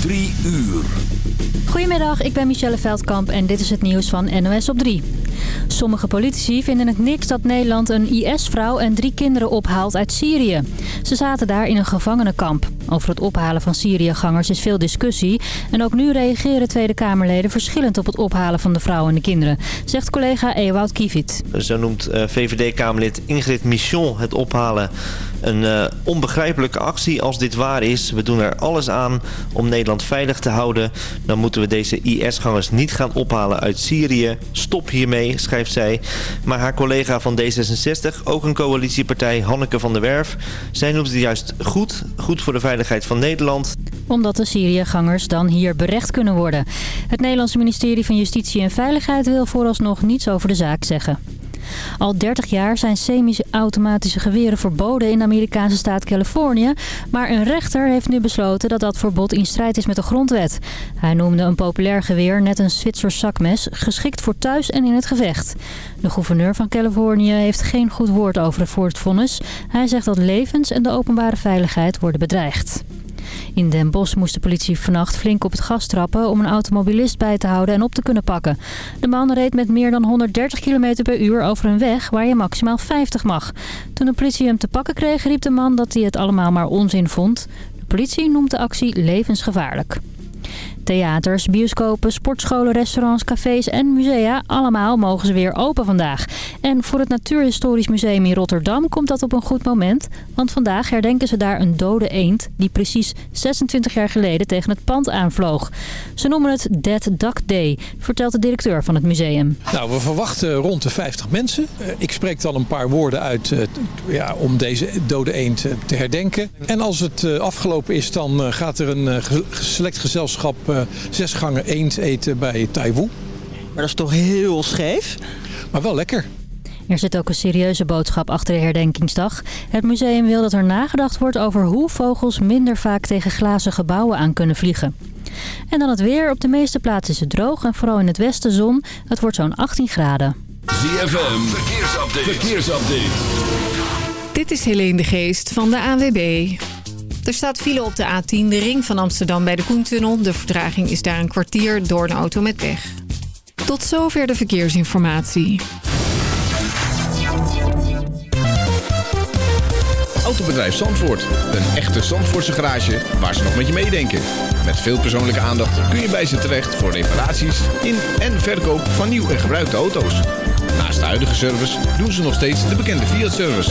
Drie uur. Goedemiddag, ik ben Michelle Veldkamp en dit is het nieuws van NOS op 3. Sommige politici vinden het niks dat Nederland een IS-vrouw en drie kinderen ophaalt uit Syrië. Ze zaten daar in een gevangenenkamp. Over het ophalen van Syriëgangers is veel discussie. En ook nu reageren Tweede Kamerleden verschillend op het ophalen van de vrouwen en de kinderen. Zegt collega Ewout Kiviet. Zo noemt eh, VVD-Kamerlid Ingrid Michon het ophalen een uh, onbegrijpelijke actie als dit waar is. We doen er alles aan om Nederland veilig te houden. Dan moeten we deze IS-gangers niet gaan ophalen uit Syrië. Stop hiermee, schrijft zij. Maar haar collega van D66, ook een coalitiepartij, Hanneke van der Werf... zij noemt het juist goed, goed voor de veiligheid van Nederland omdat de Syriëgangers dan hier berecht kunnen worden. Het Nederlandse ministerie van Justitie en Veiligheid wil vooralsnog niets over de zaak zeggen. Al 30 jaar zijn semi-automatische geweren verboden in de Amerikaanse staat Californië. Maar een rechter heeft nu besloten dat dat verbod in strijd is met de grondwet. Hij noemde een populair geweer net een Zwitsers zakmes, geschikt voor thuis en in het gevecht. De gouverneur van Californië heeft geen goed woord over het voortvonnis. Hij zegt dat levens en de openbare veiligheid worden bedreigd. In Den Bosch moest de politie vannacht flink op het gas trappen om een automobilist bij te houden en op te kunnen pakken. De man reed met meer dan 130 km per uur over een weg waar je maximaal 50 mag. Toen de politie hem te pakken kreeg riep de man dat hij het allemaal maar onzin vond. De politie noemt de actie levensgevaarlijk. Theaters, bioscopen, sportscholen, restaurants, cafés en musea, allemaal mogen ze weer open vandaag. En voor het Natuurhistorisch Museum in Rotterdam komt dat op een goed moment. Want vandaag herdenken ze daar een dode eend die precies 26 jaar geleden tegen het pand aanvloog. Ze noemen het Dead Duck Day, vertelt de directeur van het museum. Nou, we verwachten rond de 50 mensen. Eh, ik spreek dan een paar woorden uit eh, ja, om deze dode eend eh, te herdenken. En als het afgelopen is, dan gaat er een select gezelschap zes gangen eend eten bij Taiwan. Maar dat is toch heel scheef? Maar wel lekker. Er zit ook een serieuze boodschap achter de herdenkingsdag. Het museum wil dat er nagedacht wordt over hoe vogels minder vaak tegen glazen gebouwen aan kunnen vliegen. En dan het weer. Op de meeste plaatsen is het droog en vooral in het westen zon. Het wordt zo'n 18 graden. ZFM, verkeersupdate. verkeersupdate. Dit is Helene de Geest van de AWB. Er staat file op de A10, de ring van Amsterdam bij de Koentunnel. De vertraging is daar een kwartier door een auto met pech. Tot zover de verkeersinformatie. Autobedrijf Zandvoort. Een echte Zandvoortse garage waar ze nog met je meedenken. Met veel persoonlijke aandacht kun je bij ze terecht voor reparaties in en verkoop van nieuw en gebruikte auto's. Naast de huidige service doen ze nog steeds de bekende Fiat-service.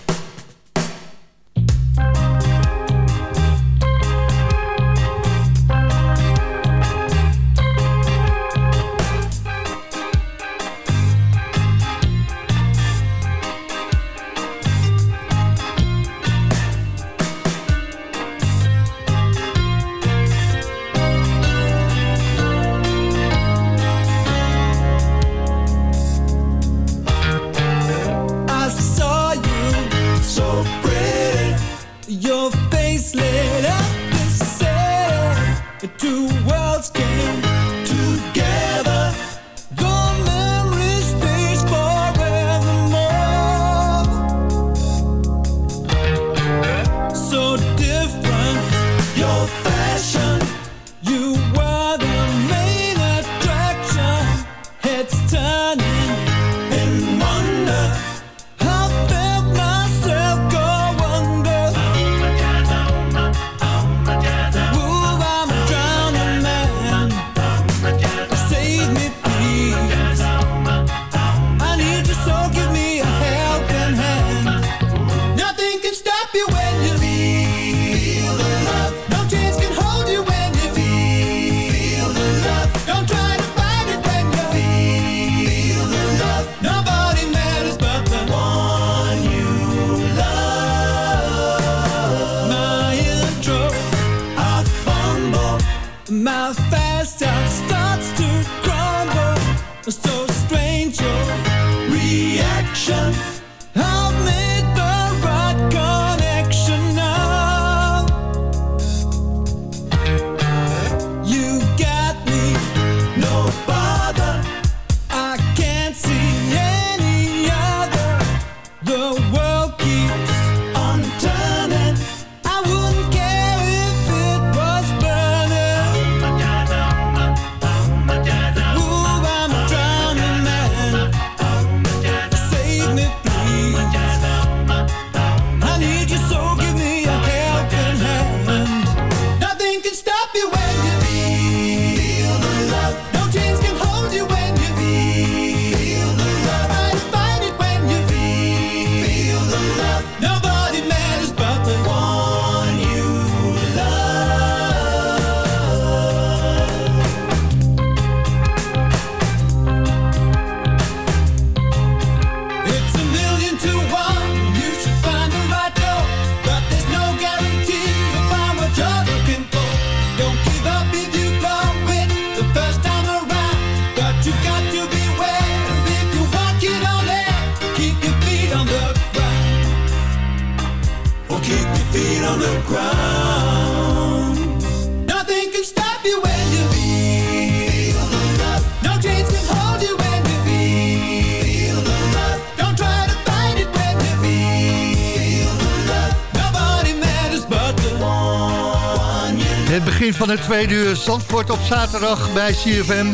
Tweede uur Zandvoort op zaterdag bij CFM.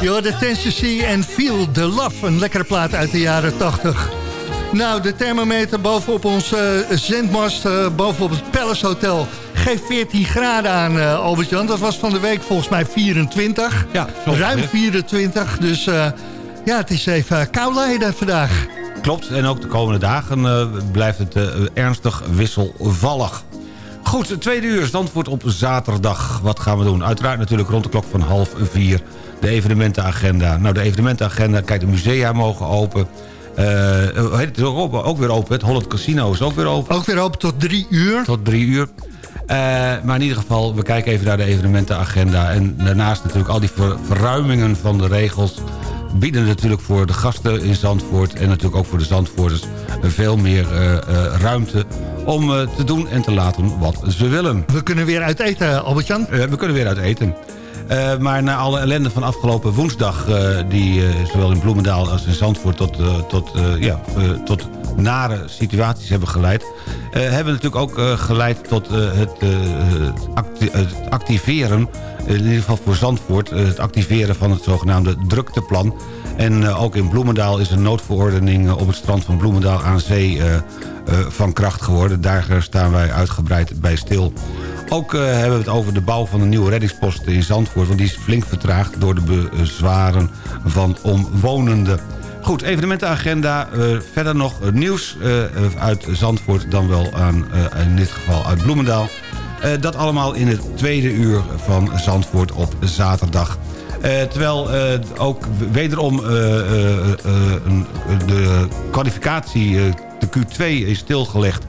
Je de Tennessee en Feel the Love, een lekkere plaat uit de jaren 80. Nou, de thermometer bovenop ons uh, zendmast, uh, bovenop het Palace Hotel... geeft 14 graden aan, uh, Albert-Jan. Dat was van de week volgens mij 24. Ja, Ruim 24, dus ja, het is even koud leiden vandaag. Klopt, en ook de komende dagen blijft het ernstig wisselvallig. Goed, het tweede uur, Zandvoort op zaterdag. Wat gaan we doen? Uiteraard natuurlijk rond de klok van half vier. De evenementenagenda. Nou, de evenementenagenda, kijk, de musea mogen open. Uh, het is ook, ook, weer open. Het Holland Casino is ook weer open. Ook weer open tot drie uur. Tot drie uur. Uh, maar in ieder geval, we kijken even naar de evenementenagenda. En daarnaast natuurlijk al die verruimingen van de regels... bieden natuurlijk voor de gasten in Zandvoort... en natuurlijk ook voor de Zandvoorters veel meer uh, ruimte om uh, te doen en te laten wat ze willen. We kunnen weer uit eten, Albert-Jan? We kunnen weer uit eten. Uh, maar na alle ellende van afgelopen woensdag... die zowel in Bloemendaal als in Zandvoort tot, tot, ja, tot nare situaties hebben geleid... hebben we natuurlijk ook geleid tot het, acti het, activeren... in ieder geval voor Zandvoort... het activeren van het zogenaamde drukteplan... En ook in Bloemendaal is een noodverordening op het strand van Bloemendaal aan zee eh, van kracht geworden. Daar staan wij uitgebreid bij stil. Ook hebben we het over de bouw van een nieuwe reddingspost in Zandvoort... want die is flink vertraagd door de bezwaren van omwonenden. Goed, evenementenagenda. Uh, verder nog nieuws uit Zandvoort dan wel aan, in dit geval uit Bloemendaal. dat allemaal in het tweede uur van Zandvoort op zaterdag. terwijl ook wederom de kwalificatie de Q2 is stilgelegd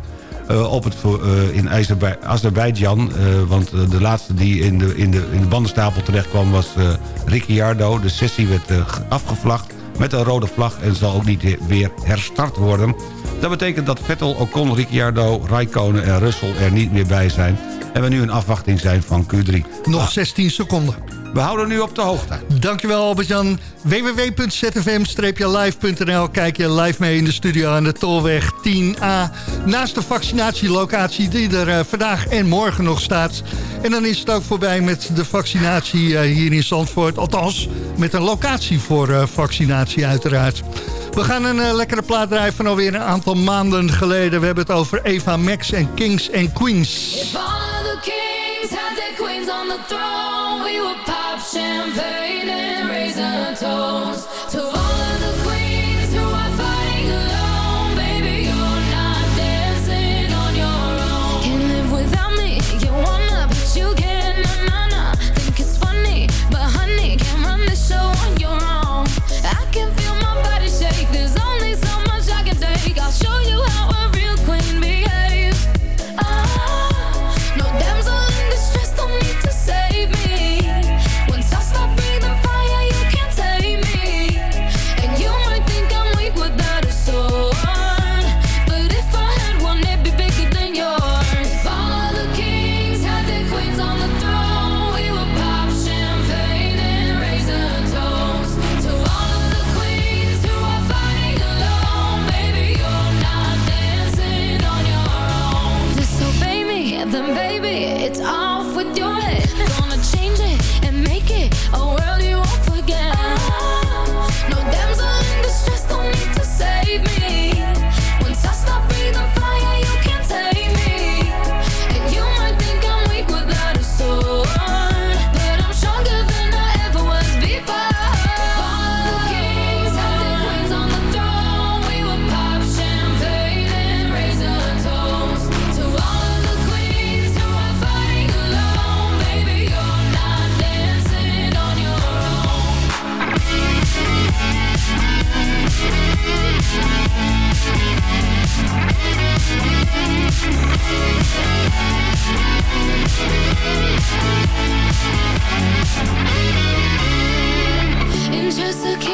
op het, in Azerbeidzjan. Want de laatste die in de, in, de, in de bandenstapel terecht kwam was Ricciardo. De sessie werd afgevlacht met een rode vlag en zal ook niet weer herstart worden. Dat betekent dat Vettel, Ocon, Ricciardo, Raikkonen en Russell er niet meer bij zijn. En we nu in afwachting zijn van Q3. Nog 16 seconden. We houden nu op de hoogte. Dankjewel Albert-Jan. www.zfm-live.nl Kijk je live mee in de studio aan de Tolweg 10A. Naast de vaccinatielocatie die er uh, vandaag en morgen nog staat. En dan is het ook voorbij met de vaccinatie uh, hier in Zandvoort. Althans, met een locatie voor uh, vaccinatie uiteraard. We gaan een lekkere plaat draaien van alweer een aantal maanden geleden. We hebben het over Eva Max en Kings and Queens. Champagne and raise a toast to all of the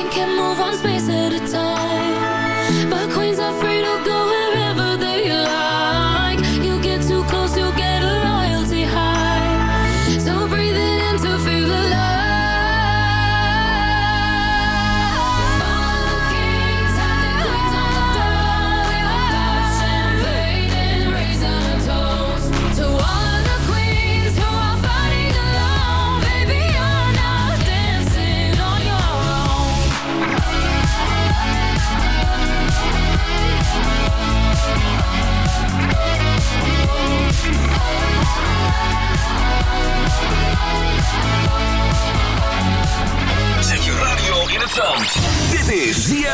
can move on space at a time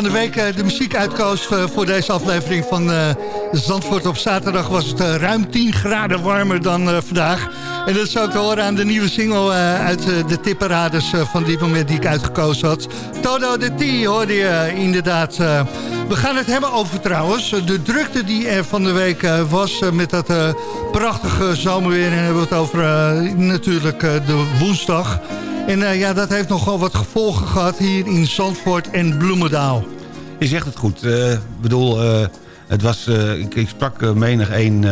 van de week eh, de muziek uitkoos eh, voor deze aflevering van eh, Zandvoort op zaterdag... was het ruim 10 graden warmer dan vandaag. En dat is ook te horen aan de nieuwe single uit de tipperades eh, van dit moment die ik uitgekozen had. Todo de T hoorde je inderdaad. we gaan het hebben over trouwens de drukte die er van de week was... met dat prachtige zomerweer. En hebben we het over natuurlijk de woensdag... En eh, ja, dat heeft nogal wat gevolgen gehad hier in Zandvoort en Bloemendaal. Je zegt het goed. Eh, Ik bedoel, eh, het was, ik, ik sprak menig, een,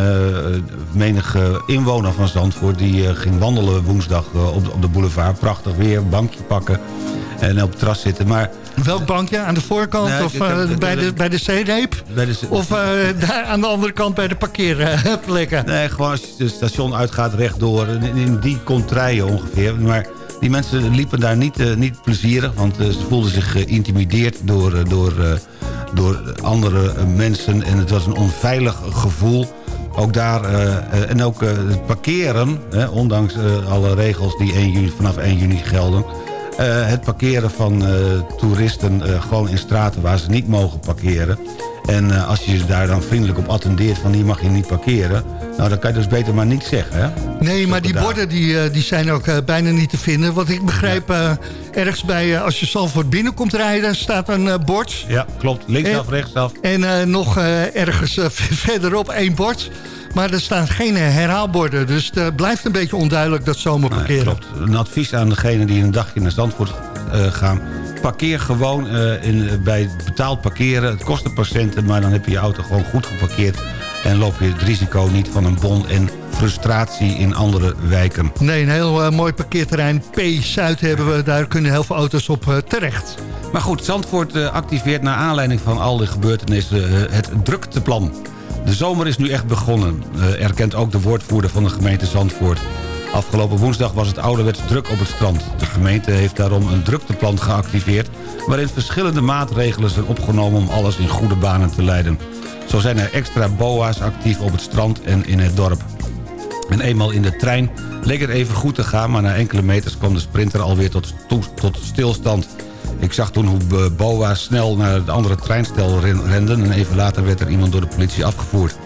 menig inwoner van Zandvoort... die ging wandelen woensdag op, de- op de boulevard. Prachtig weer, bankje pakken en op het terras zitten. Maar Welk bankje? Aan de voorkant of heb- bij, de, bij de zeereep? Of daar aan de andere kant bij de parkeerplekken? Nee, gewoon als je het station uitgaat rechtdoor. In, in die contraien ongeveer. Maar die mensen liepen daar niet, eh, niet plezierig. Want eh, ze voelden zich geïntimideerd door, eh, door, door andere mensen. En het was een onveilig gevoel. Ook daar, en ook het parkeren, ondanks alle regels die 1 juni, vanaf 1 juni gelden... het parkeren van toeristen gewoon in straten waar ze niet mogen parkeren. En als je daar dan vriendelijk op attendeert van hier mag je niet parkeren... Nou, dat kan je dus beter maar niet zeggen, hè? Nee, maar die borden die, eh, die zijn ook uh, bijna niet te vinden. Want ik begrijp, uh, ergens bij, als je Zalvoort binnenkomt rijden, staat een bord. Ja, klopt. Linksaf, rechtsaf. En nog ergens verderop één bord. Maar er staan geen herhaalborden. Dus het blijft een beetje onduidelijk dat zomerparkeren. Nee, klopt. Een advies aan degene die een dagje naar Zandvoort gaan. Parkeer gewoon in, bij betaald parkeren. Het kost een patiënten, maar dan heb je je auto gewoon goed geparkeerd en loop je het risico niet van een bon en frustratie in andere wijken. Nee, een heel uh, mooi parkeerterrein P-Zuid hebben we. Daar kunnen heel veel auto's op uh, terecht. Maar goed, Zandvoort uh, activeert naar aanleiding van al die gebeurtenissen het drukteplan. De zomer is nu echt begonnen, erkent ook de woordvoerder van de gemeente Zandvoort. Afgelopen woensdag was het ouderwets druk op het strand. De gemeente heeft daarom een drukteplan geactiveerd... waarin verschillende maatregelen zijn opgenomen om alles in goede banen te leiden. Zo zijn er extra boa's actief op het strand en in het dorp. En eenmaal in de trein leek het even goed te gaan... maar na enkele meters kwam de sprinter alweer tot, tot stilstand. Ik zag toen hoe boa snel naar het andere treinstel renden... en even later werd er iemand door de politie afgevoerd.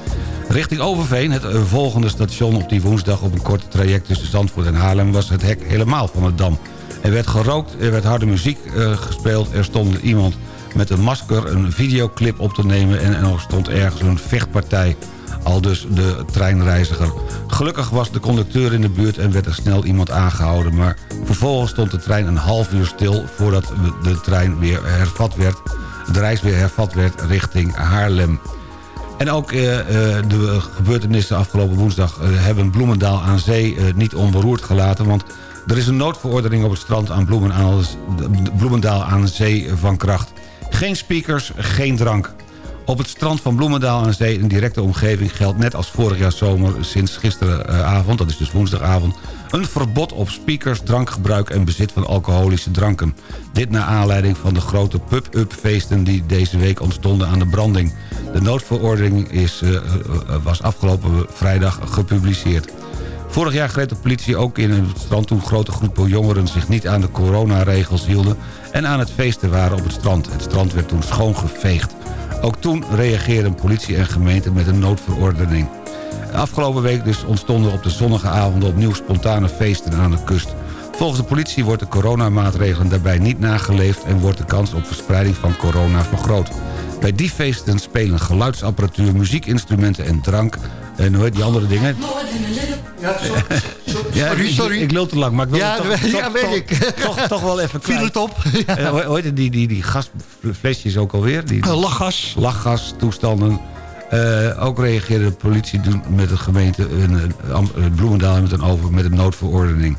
Richting Overveen, het eh, volgende station op die woensdag... op een korte traject tussen Zandvoort en Haarlem... was het hek helemaal van het dam. Er werd gerookt, er werd harde muziek uh, gespeeld... er stond iemand met een masker een videoclip op te nemen... en er stond ergens een vechtpartij. Al dus de treinreiziger. Gelukkig was de conducteur in de buurt en werd er snel iemand aangehouden... maar vervolgens stond de trein een half uur stil... voordat de trein weer hervat werd, de reis weer hervat werd richting Haarlem. En ook eh, eh, de gebeurtenissen afgelopen woensdag eh, hebben Bloemendaal aan zee niet onberoerd gelaten... want er is een noodverordening op het strand aan Bloemendaal aan zee van kracht. Geen speakers, geen drank. Op het strand van Bloemendaal aan zee in directe omgeving geldt net als vorig jaar zomer sinds gisteravond, dat is dus woensdagavond, een verbod op speakers, drankgebruik en bezit van alcoholische dranken. Dit naar aanleiding van de grote pub-up feesten die deze week ontstonden aan de branding. De noodverordening is, uh, was afgelopen vrijdag gepubliceerd. Vorig jaar greep de politie ook in het strand toen grote groepen jongeren zich niet aan de coronaregels hielden en aan het feesten waren op het strand. Het strand werd toen schoongeveegd. Ook toen reageerden politie en gemeente met een noodverordening. Afgelopen week dus ontstonden op de zonnige avonden opnieuw spontane feesten aan de kust. Volgens de politie wordt de coronamaatregelen daarbij niet nageleefd... en wordt de kans op verspreiding van corona vergroot. Bij die feesten spelen geluidsapparatuur, muziekinstrumenten en drank... en hoe die andere dingen? Ja, sorry. sorry, Ik, ik te lang, maar ik wil ja, toch, ja, toch, weet ik. Toch, toch, wel even kwijt. Viel het op. Ja. Uh, hoe heet het, die, die, die gasflesjes ook alweer? Die, uh, lachgas. Lachgastoestanden. Uh, ook reageerde de politie met de gemeente Bloemendaal met een, over, met een noodverordening.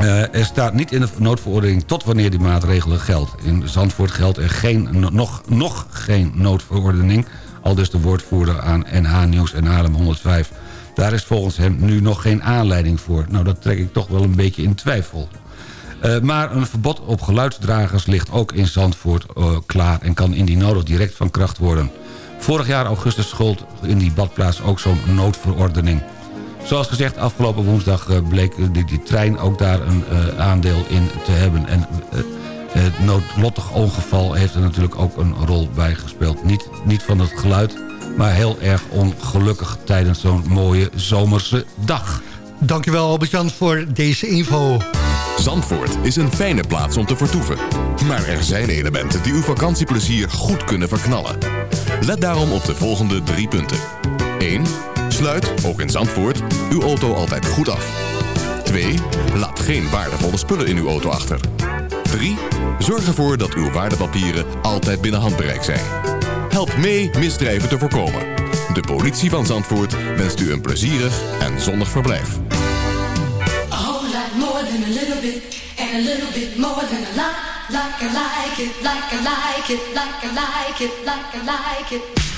Uh, er staat niet in de noodverordening tot wanneer die maatregelen geldt. In Zandvoort geldt er geen, nog, nog geen noodverordening. Al dus de woordvoerder aan NH Nieuws en Haarlem 105. Daar is volgens hem nu nog geen aanleiding voor. Nou, dat trek ik toch wel een beetje in twijfel. Uh, maar een verbod op geluidsdragers ligt ook in Zandvoort uh, klaar... en kan indien nodig direct van kracht worden. Vorig jaar augustus schuld in die badplaats ook zo'n noodverordening. Zoals gezegd, afgelopen woensdag uh, bleek die, die, trein ook daar een aandeel in te hebben. En het noodlottig ongeval heeft er natuurlijk ook een rol bij gespeeld. Niet, niet van het geluid, maar heel erg ongelukkig tijdens zo'n mooie zomerse dag. Dankjewel Albert-Jan voor deze info. Zandvoort is een fijne plaats om te vertoeven. Maar er zijn elementen die uw vakantieplezier goed kunnen verknallen. Let daarom op de volgende drie punten. 1. Sluit, ook in Zandvoort, uw auto altijd goed af. 2. Laat geen waardevolle spullen in uw auto achter. 3. Zorg ervoor dat uw waardepapieren altijd binnen handbereik zijn. Help mee misdrijven te voorkomen. De politie van Zandvoort wenst u een plezierig en zonnig verblijf. like I like it, like I like it, like I like it, like I like it.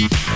A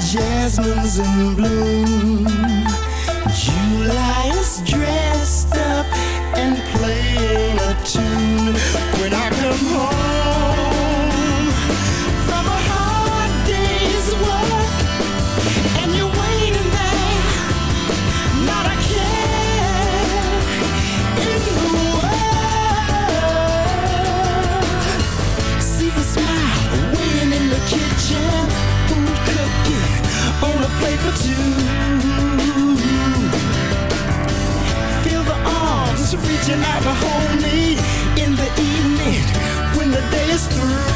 jasmine's in bloom. July is dressed to hold me in the evening when the day is through.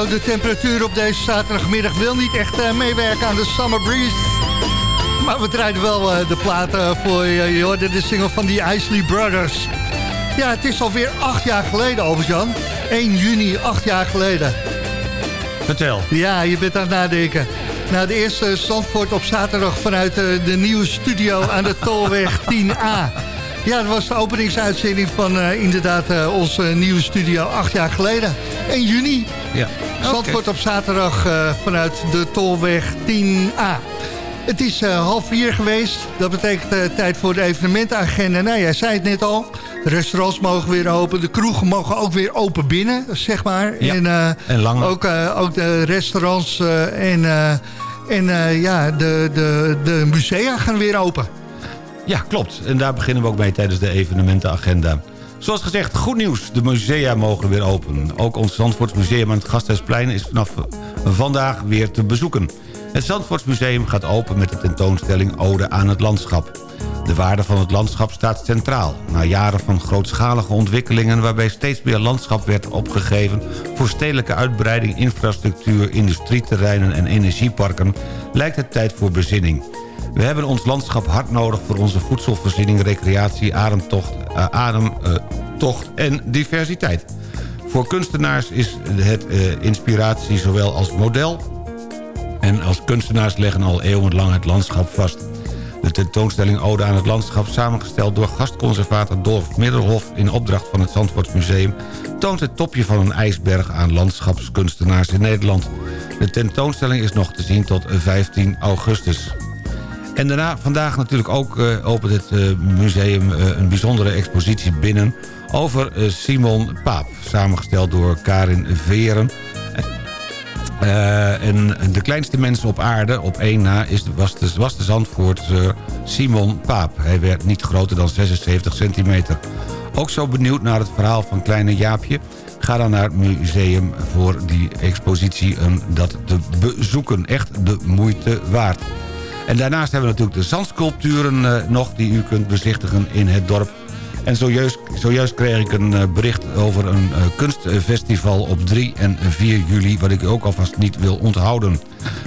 Nou, de temperatuur op deze zaterdagmiddag wil niet echt eh, meewerken aan de Summer Breeze. Maar we draaien wel eh, de platen voor je. Je hoorde de single van die Isley Brothers. Ja, het is alweer acht jaar geleden, Albert-Jan. 1 juni, acht jaar geleden. Vertel. Ja, je bent aan het nadenken. Nou, de eerste Zandvoort op zaterdag vanuit eh, de nieuwe studio aan de Tolweg 10A. Ja, dat was de openingsuitzending van inderdaad eh, onze nieuwe studio acht jaar geleden. 1 juni. Ja. Zandvoort op zaterdag eh, vanuit de Tolweg 10A. Het is eh, half vier geweest. Dat betekent eh, tijd voor de evenementenagenda. Nou, jij zei het net al. De restaurants mogen weer open. De kroegen mogen ook weer open binnen, zeg maar. Ja, En, en langer. Ook, ook de restaurants en, en ja, de, de, de musea gaan weer open. Ja, klopt. En daar beginnen we ook mee tijdens de evenementenagenda. Zoals gezegd, goed nieuws. De musea mogen weer open. Ook ons Zandvoortsmuseum aan het Gasthuisplein is vanaf vandaag weer te bezoeken. Het Zandvoortsmuseum gaat open met de tentoonstelling Ode aan het Landschap. De waarde van het landschap staat centraal. Na jaren van grootschalige ontwikkelingen... waarbij steeds meer landschap werd opgegeven... voor stedelijke uitbreiding, infrastructuur, industrieterreinen en energieparken... lijkt het tijd voor bezinning. We hebben ons landschap hard nodig voor onze voedselvoorziening, recreatie, ademtocht, eh, ademtocht en diversiteit. Voor kunstenaars is het eh, inspiratie zowel als model... en als kunstenaars leggen al eeuwenlang het landschap vast. De tentoonstelling Ode aan het Landschap, samengesteld door gastconservator Dolf Middelhof... in opdracht van het Zandvoortsmuseum... toont het topje van een ijsberg aan landschapskunstenaars in Nederland. De tentoonstelling is nog te zien tot 15 augustus. En daarna vandaag natuurlijk ook eh, opent het eh, museum eh, een bijzondere expositie binnen... over Simon Paap, samengesteld door Karin Veren... En de kleinste mensen op aarde, op één na, is, was, de, was de Zandvoortse Simon Paap. Hij werd niet groter dan 76 centimeter. Ook zo benieuwd naar het verhaal van kleine Jaapje... ga dan naar het museum voor die expositie en dat te bezoeken. Echt de moeite waard. En daarnaast hebben we natuurlijk de zandsculpturen eh, nog... die u kunt bezichtigen in het dorp. En zojuist, zojuist kreeg ik een eh, bericht over een eh, kunstfestival op 3 en 4 juli... wat ik ook alvast niet wil onthouden.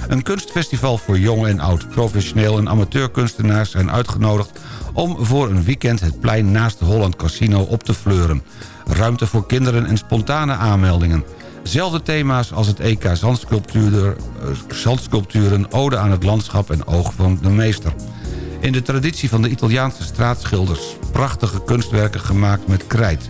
Een kunstfestival voor jong en oud. Professioneel en amateurkunstenaars zijn uitgenodigd... om voor een weekend het plein naast Holland Casino op te fleuren. Ruimte voor kinderen en spontane aanmeldingen. Zelfde thema's als het EK eh, Zandsculpturen... Ode aan het landschap en Oog van de Meester. In de traditie van de Italiaanse straatschilders... prachtige kunstwerken gemaakt met krijt.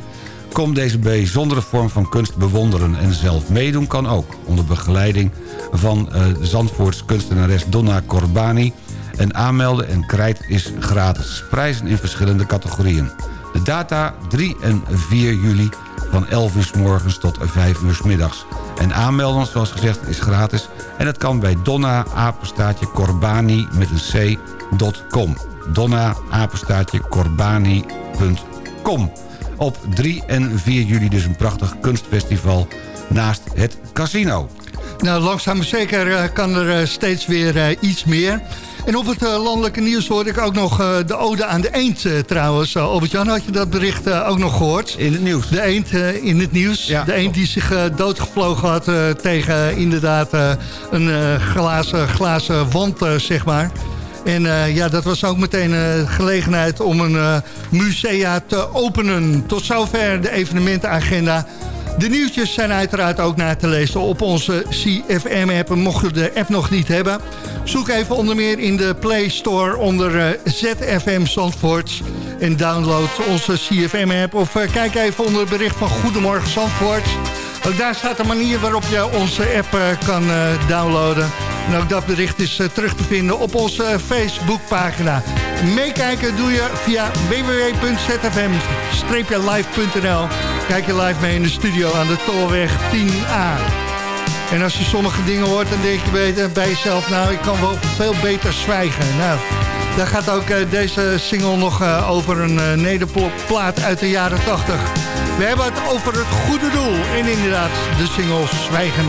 Kom deze bijzondere vorm van kunst bewonderen en zelf meedoen kan ook. Onder begeleiding van de Zandvoorts kunstenares Donna Corbani... En aanmelden en krijt is gratis. Prijzen in verschillende categorieën. De data 3 en 4 juli van 11 uur s morgens tot 5 uur s middags. En aanmelden, zoals gezegd, is gratis. En dat kan bij Donna apenstaatje Corbani met een c.com. Donna apenstaatje Corbani.com. Op 3 en 4 juli dus een prachtig kunstfestival naast het casino. Nou, langzaam maar zeker eh, kan er eh, steeds weer eh, iets meer. En op het eh, landelijke nieuws hoorde ik ook nog eh, de ode aan de eend eh, trouwens. Uh, Albert-Jan, had je dat bericht ook nog gehoord? In het nieuws. De eend in het nieuws. Ja, de eend die zich doodgevlogen had tegen inderdaad een glazen, glazen wand, zeg maar. En ja, dat was ook meteen een gelegenheid om een eh, musea te openen. Tot zover de evenementenagenda. De nieuwtjes zijn uiteraard ook na te lezen op onze CFM-app. Mocht je de app nog niet hebben, zoek even onder meer in de Play Store onder eh, ZFM Zandvoort. En download onze CFM-app of eh, kijk even onder het bericht van Goedemorgen Zandvoort. Ook daar staat een manier waarop je onze app eh, kan downloaden. En ook dat bericht is eh, terug te vinden op onze Facebookpagina. Meekijken doe je via www.zfm-live.nl. Kijk je live mee in de studio aan de Tolweg 10A. En als je sommige dingen hoort, dan denk je bij, jezelf... nou, ik kan wel veel beter zwijgen. Nou, daar gaat ook eh, deze single nog eh, over een nederplaat uit de jaren 80. We hebben het over het goede doel. En inderdaad, de single Zwijgen.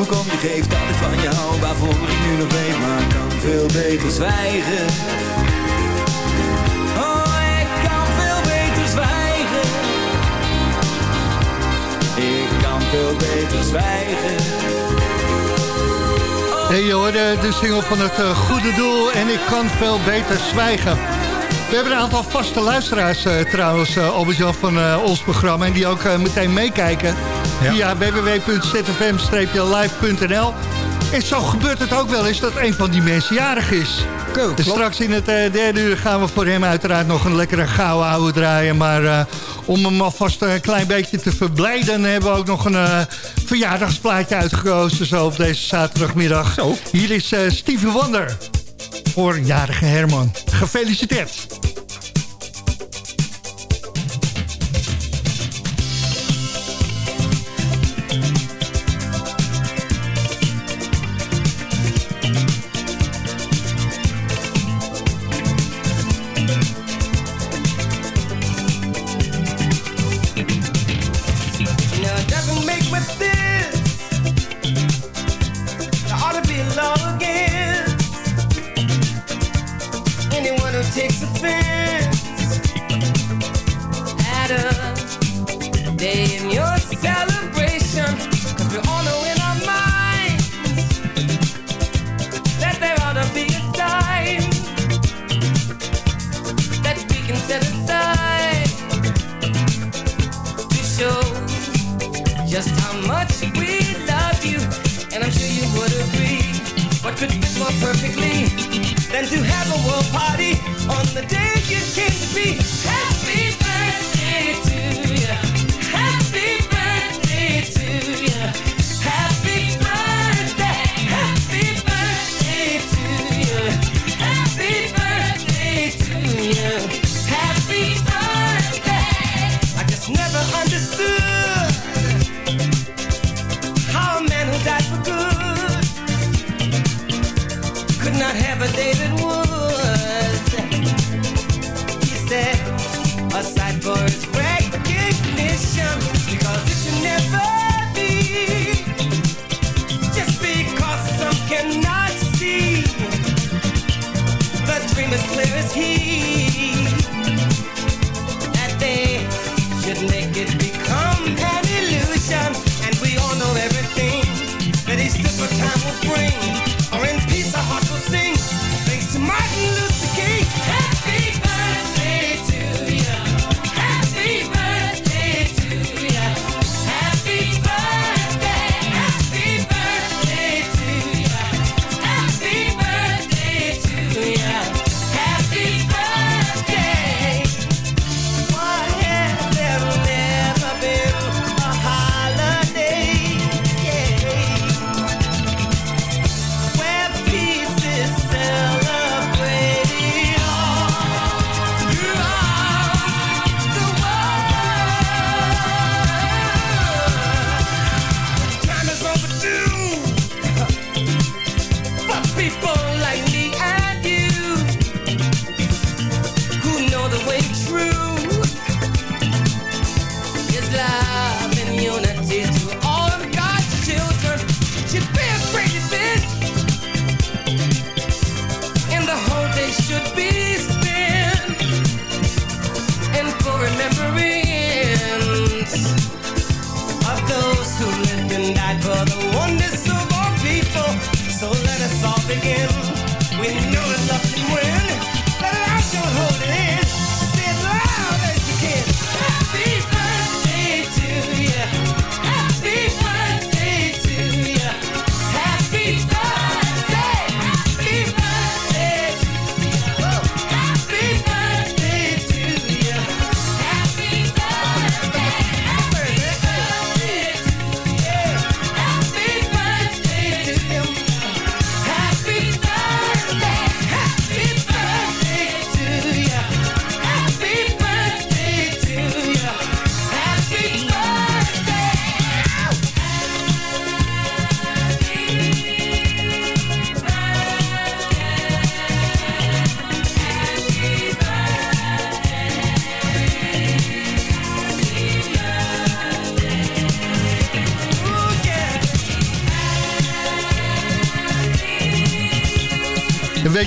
ik om je geef Dat van je hou, waarvoor ik nu nog leef Maar kan veel beter zwijgen. Oh, ik kan veel beter zwijgen. Ik kan veel beter zwijgen. Hey, je hoorde de single van het eh, goede doel en ik kan veel beter zwijgen. We hebben een aantal vaste luisteraars eh, trouwens, uh, Albert-Jan, van eh, ons programma. En die ook meteen meekijken via www.zfm-live.nl. En zo gebeurt het ook wel eens dat een van die mensen jarig is. Dus straks in het derde uur gaan we voor hem uiteraard nog een lekkere gouden oude draaien. Maar om hem alvast een klein beetje te verblijden... hebben we ook nog een verjaardagsplaatje uitgekozen zo op deze zaterdagmiddag. Hier is Steven Wander. Voorjarige Herman. Gefeliciteerd!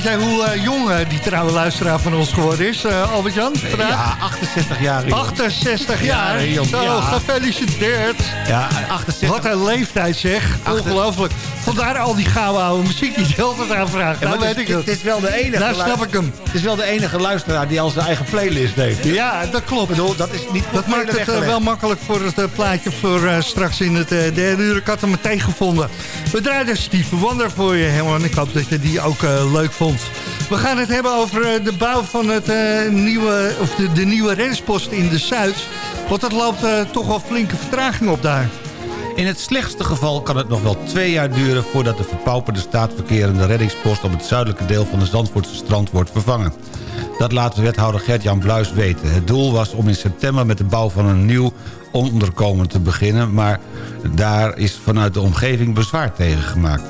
Jij hoe eh, jong eh, die trouwe luisteraar van ons geworden is, eh, Albert-Jan? Ja, 68 jaar. joh. 68 jaar? Ja. Zo, Ja. gefeliciteerd. Ja, 68. Wat een leeftijd zeg. Ongelooflijk. Vandaar al die gouden oude muziek die je altijd aanvraagt. Ja, nou weet ik het. het is wel de enige. Daar snap lu- ik hem. Het is wel de enige luisteraar die al zijn eigen playlist heeft. Ja, dat klopt. Bedoel, dat is niet Dat maakt het wel makkelijk voor het plaatje voor straks in het derde uur. Ik had hem meteen gevonden. We draaiden Steve Wonder voor je, Herman. Ik hoop dat je die ook eh, leuk vond. We gaan het hebben over eh, de bouw van het, eh, nieuwe, of de, de nieuwe reddingspost in de Zuid. Want dat loopt toch wel flinke vertraging op daar. In het slechtste geval kan het nog wel twee jaar duren... voordat de verpauperde staatverkerende reddingspost... op het zuidelijke deel van de Zandvoortse strand wordt vervangen. Dat laat wethouder Gert-Jan Bluis weten. Het doel was om in september met de bouw van een nieuw onderkomen te beginnen... maar daar is vanuit de omgeving bezwaar tegen gemaakt.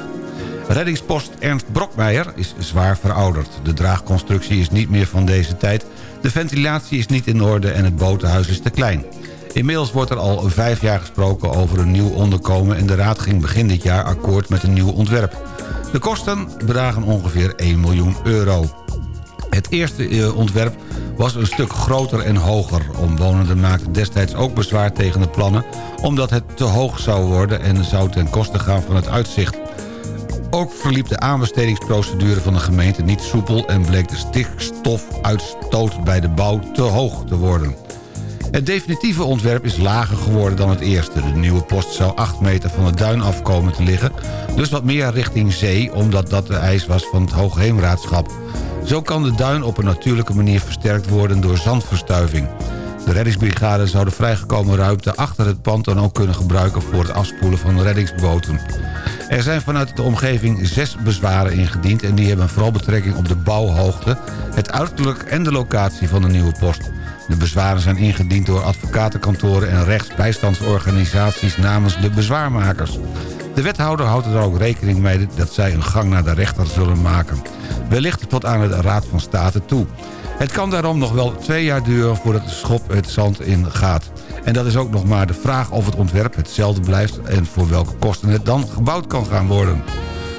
Reddingspost Ernst Brokmeijer is zwaar verouderd. De draagconstructie is niet meer van deze tijd. De ventilatie is niet in orde en het botenhuis is te klein. Inmiddels wordt er al vijf jaar gesproken over een nieuw onderkomen... en de Raad ging begin dit jaar akkoord met een nieuw ontwerp. De kosten bedragen ongeveer 1 miljoen euro. Het eerste eh, ontwerp was een stuk groter en hoger. Omwonenden maakten destijds ook bezwaar tegen de plannen... omdat het te hoog zou worden en zou ten koste gaan van het uitzicht. Ook verliep de aanbestedingsprocedure van de gemeente niet soepel... en bleek de stikstofuitstoot bij de bouw te hoog te worden. Het definitieve ontwerp is lager geworden dan het eerste. De nieuwe post zou 8 meter van de duin afkomen te liggen... dus wat meer richting zee, omdat dat de eis was van het Hoogheemraadschap. Zo kan de duin op een natuurlijke manier versterkt worden door zandverstuiving. De reddingsbrigade zou de vrijgekomen ruimte achter het pand dan ook kunnen gebruiken... voor het afspoelen van reddingsboten. Er zijn vanuit de omgeving zes bezwaren ingediend... en die hebben vooral betrekking op de bouwhoogte... het uiterlijk en de locatie van de nieuwe post. De bezwaren zijn ingediend door advocatenkantoren en rechtsbijstandsorganisaties namens de bezwaarmakers. De wethouder houdt er ook rekening mee dat zij een gang naar de rechter zullen maken. Wellicht tot aan de Raad van State toe. Het kan daarom nog wel twee jaar duren voordat de schop het zand in gaat. En dat is ook nog maar de vraag of het ontwerp hetzelfde blijft... en voor welke kosten het dan gebouwd kan gaan worden.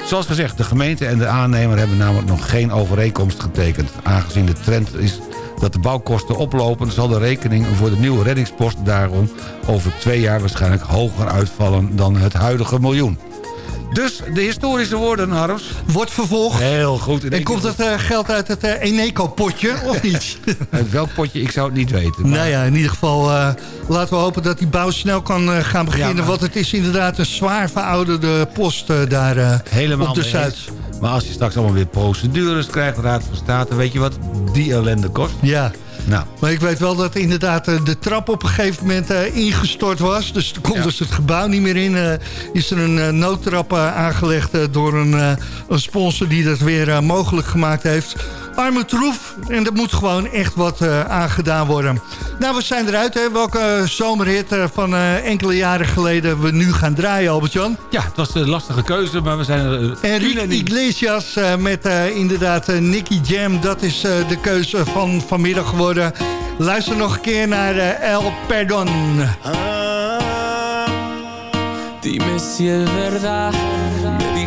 Zoals gezegd, de gemeente en de aannemer hebben namelijk nog geen overeenkomst getekend. Aangezien de trend is dat de bouwkosten oplopen... zal de rekening voor de nieuwe reddingspost daarom over twee jaar waarschijnlijk hoger uitvallen dan het huidige miljoen. Dus de historische woorden, Harms. Wordt vervolgd. Heel goed. En komt het eh, geld uit het eh, Eneco-potje, of niet? Uit welk potje, ik zou het niet weten. maar- Nou ja, in ieder geval eh, laten we hopen dat die bouw snel kan gaan beginnen. Ja, maar- Want het is inderdaad een zwaar verouderde post daar Helemaal op de mee Zuid. eens. Maar als je straks allemaal weer procedures krijgt, Raad van State... weet je wat die ellende kost? Ja. Nou, Maar ik weet wel dat inderdaad eh, de trap op een gegeven moment eh, ingestort was. Dus toen kon Ja. dus het gebouw niet meer in. Eh, is er een noodtrap aangelegd door een, een sponsor die dat weer mogelijk gemaakt heeft. Arme troef. En er moet gewoon echt wat eh, aangedaan worden. Nou, we zijn eruit. Hè. Welke zomerhit eh, van eh, enkele jaren geleden we nu gaan draaien, Albert-Jan? ja, het was een lastige keuze, maar we zijn er... eh, Enrique. Iglesias eh, met eh, inderdaad eh, Nicky Jam. Dat is eh, de keuze van vanmiddag geworden. Luister nog een keer naar eh, El Perdon. Dime si es verdad.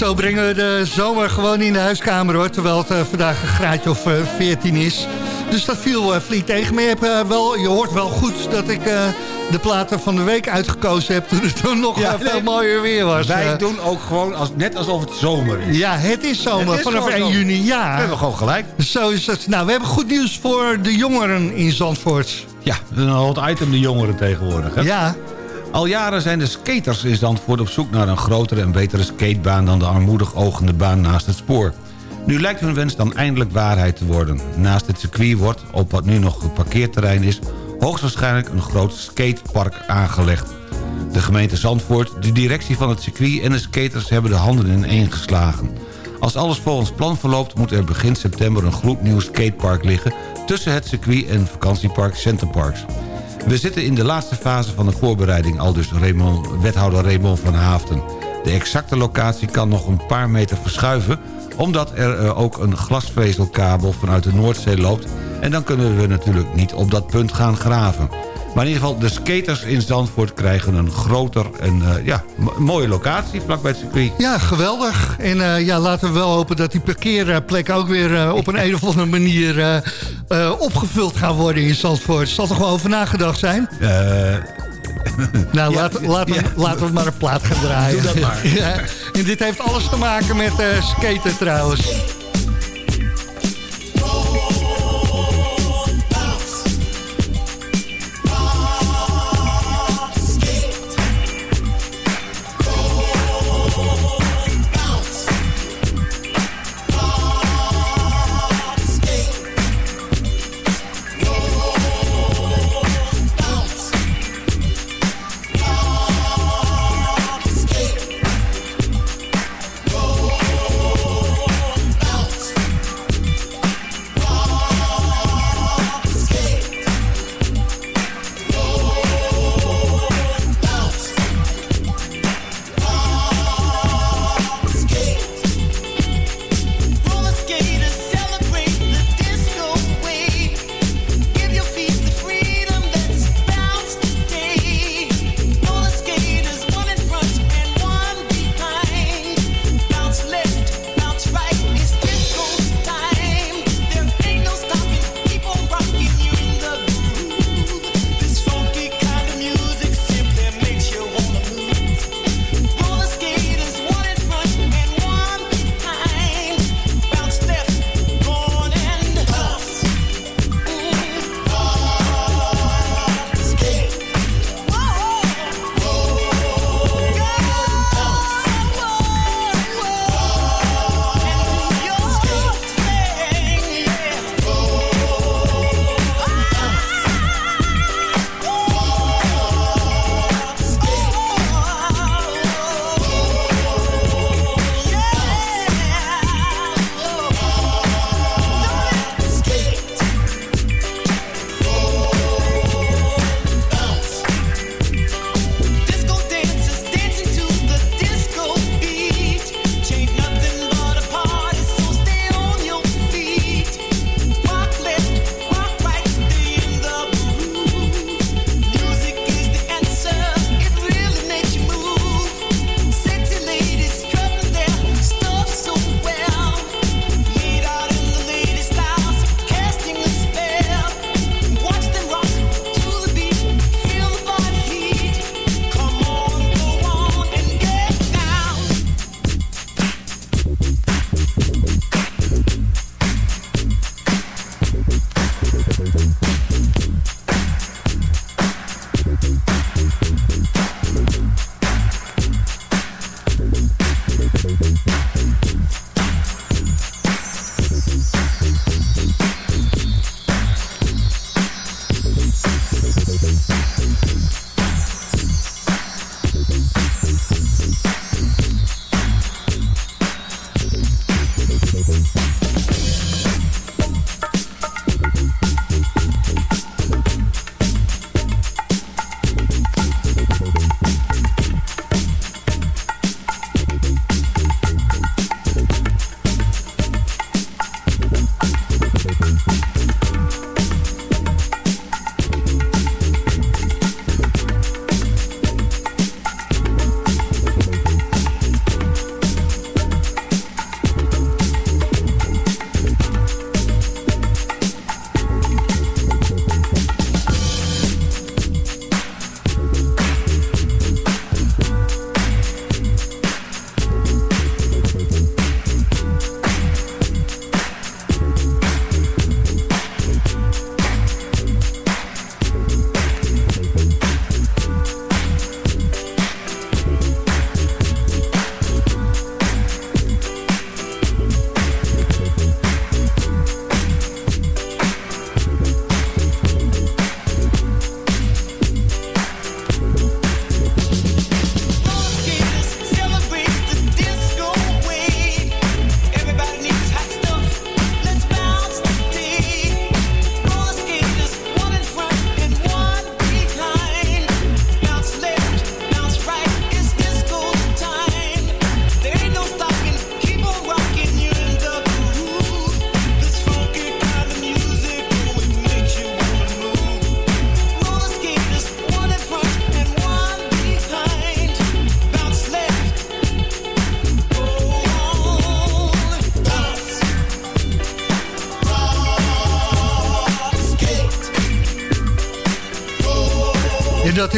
zo brengen we de zomer gewoon in de huiskamer hoor. Terwijl het eh, vandaag een graadje of eh, 14 is. Dus dat viel uh, flink tegen. Maar je, hebt, eh, wel, je hoort wel goed dat ik eh, de platen van de week uitgekozen heb. Toen het toen nog Ja, eh, veel mooier weer was. Wij Eh, doen ook gewoon als, net alsof het zomer is. ja, het is zomer. Het is Vanaf gewoon 1 zo. juni, ja. We hebben gewoon gelijk. Zo is het. Nou, we hebben goed nieuws voor de jongeren in Zandvoort. Ja, een hot item de jongeren tegenwoordig. Hè? Ja. Al jaren zijn de skaters in Zandvoort op zoek naar een grotere en betere skatebaan... dan de armoedig ogende baan naast het spoor. Nu lijkt hun wens dan eindelijk waarheid te worden. Naast het circuit wordt, op wat nu nog een parkeerterrein is... hoogstwaarschijnlijk een groot skatepark aangelegd. De gemeente Zandvoort, de directie van het circuit en de skaters... hebben de handen ineen geslagen. Als alles volgens plan verloopt... moet er begin september een gloednieuw skatepark liggen... tussen het circuit en vakantiepark Centerparks. We zitten in de laatste fase van de voorbereiding... al dus Raymond, wethouder Raymond van Haafden. De exacte locatie kan nog een paar meter verschuiven... omdat er eh, ook een glasvezelkabel vanuit de Noordzee loopt... en dan kunnen we natuurlijk niet op dat punt gaan graven. Maar in ieder geval, de skaters in Zandvoort krijgen een groter en eh, ja, mo- mooie locatie vlakbij het circuit. Ja, geweldig. En eh, ja, laten we wel hopen dat die parkeerplekken ook weer eh, op een, een of andere manier opgevuld gaan worden in Zandvoort. Zal er gewoon over nagedacht zijn? nou, ja, laat, laat, ja. laten we maar een plaat gaan draaien. Doe dat maar. ja, en dit heeft alles te maken met skaten trouwens.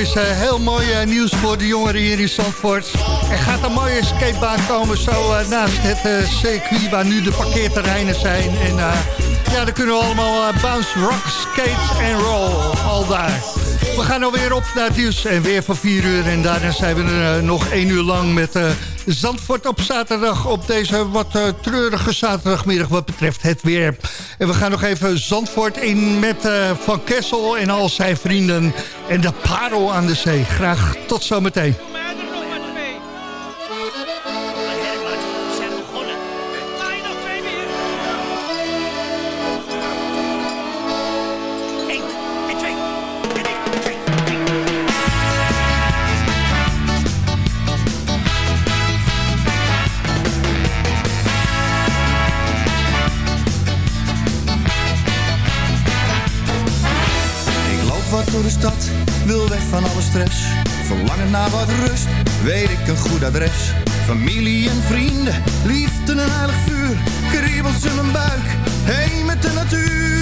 Is eh, heel mooi eh, nieuws voor de jongeren hier in Zandvoort. Er gaat een mooie skatebaan komen zo eh, naast het circuit waar nu de parkeerterreinen zijn. En ja, dan kunnen we allemaal bounce, rock, skate en roll. Al daar. We gaan alweer op naar het nieuws en weer van 4 uur. En daarna zijn we nog 1 uur lang met Zandvoort op zaterdag. Op deze wat treurige zaterdagmiddag wat betreft het weer. En we gaan nog even Zandvoort in met eh, Van Kessel en al zijn vrienden. En de parel aan de zee. Graag tot zometeen. Ik een goed adres. Familie en vrienden, liefde en heilig vuur. Kriebels in mijn buik, heen met de natuur.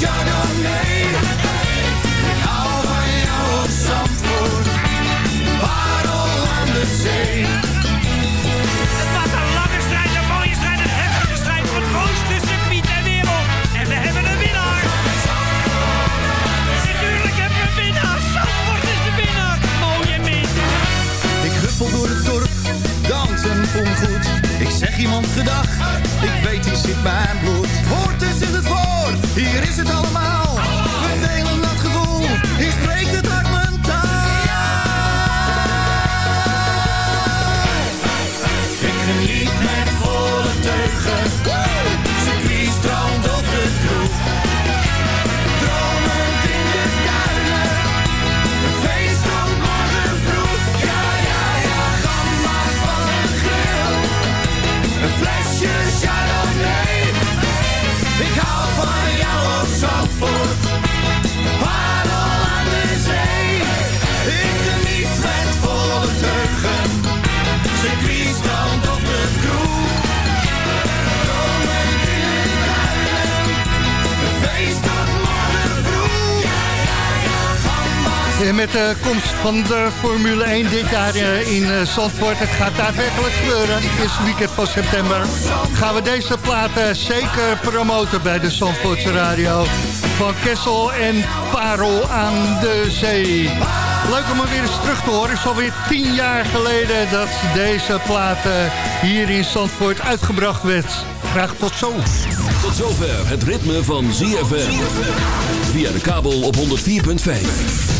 got Your name de komst van de Formule 1 dit jaar eh, in eh, Zandvoort, het gaat daadwerkelijk gebeuren. Het eerste weekend van september gaan we deze platen zeker promoten bij de Zandvoortse radio. Van Kessel en Parel aan de Zee. Leuk om hem weer eens terug te horen. Het is alweer tien jaar geleden dat deze platen hier in Zandvoort uitgebracht werd. Graag tot zo. Tot zover het ritme van ZFM. Via de kabel op 104.5.